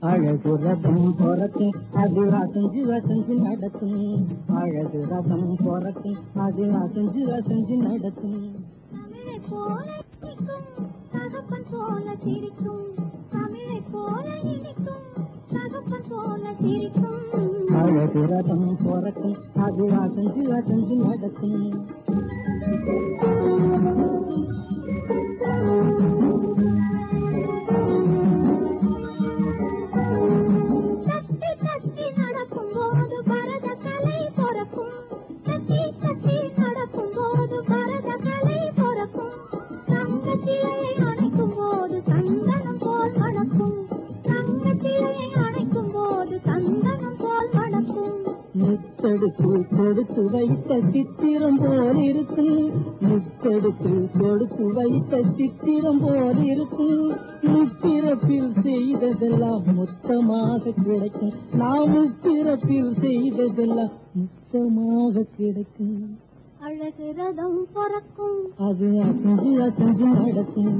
அழகு ரதம் பொறக்கும் அது அசைஞ்சு அசைஞ்சு நடக்கும் அழகு ரதம் பொறக்கும் அது அசைஞ்சு அசைஞ்சு நடக்கும் அழகு ரதம் பொறக்கும் அது அசைஞ்சு அசைஞ்சு நடக்கும். முத்தெடுத்து கொடுத்து வைத்த சித்திரம் போல் இருக்கும் முத்தெடுத்து கொடுத்து வைத்த சித்திரம் போல் இருக்கும் முப்பிறப்பில் செய்ததெல்லாம் மொத்தமாக கிடைக்கும். நான் முப்பிறப்பில் செய்ததெல்லாம் மொத்தமாக கிடைக்கும். அழகு ரதம் பொறக்கும். அது அசைஞ்சு அசைஞ்சு நடக்கும்.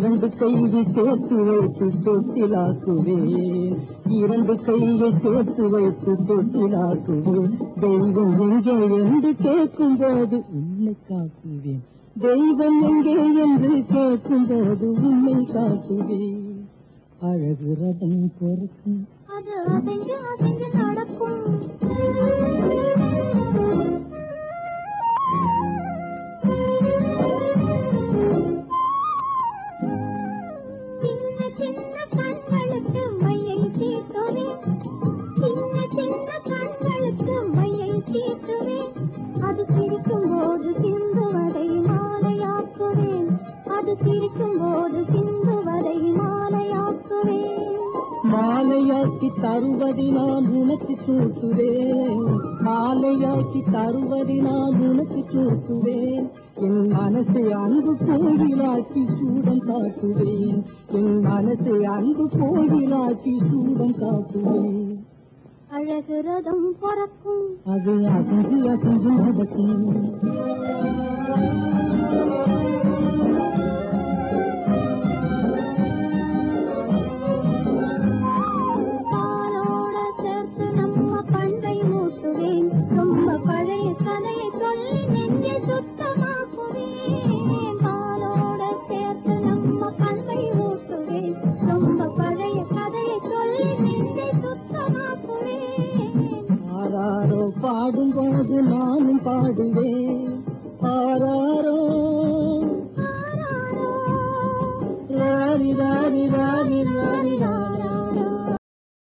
இரண்டு கையை சேர்த்து வைத்து தொட்டிலாக்குவேன் இரண்டு கையை சேர்த்து வைத்து தொட்டிலாக்குவேன் தெய்வம் எங்கே என்று கேட்கும் போது உன்னை காக்குவேன். தெய்வம் எங்கே என்று கேட்கும் போது உன்னை காக்குவேன். அழகு ரதம் பொறுக்கும். அது அசைஞ்சு அசைஞ்சு மாலையாக்கி தருவதை நான் உனக்கு சூட்டுவேன். மாலையாக்கி தருவதை நான் உனக்கு சூட்டுவேன். என் மனசை அன்பு கோயிலாக்கி சூடம் காட்டுவேன். என் மனசை அன்பு கோயிலாக்கி சூடம் காட்டுவேன். அழகு ரதம் பொறக்கும். அது அசைஞ்சு அசைஞ்சு நடக்கும் அது நானும் பாடுவேன்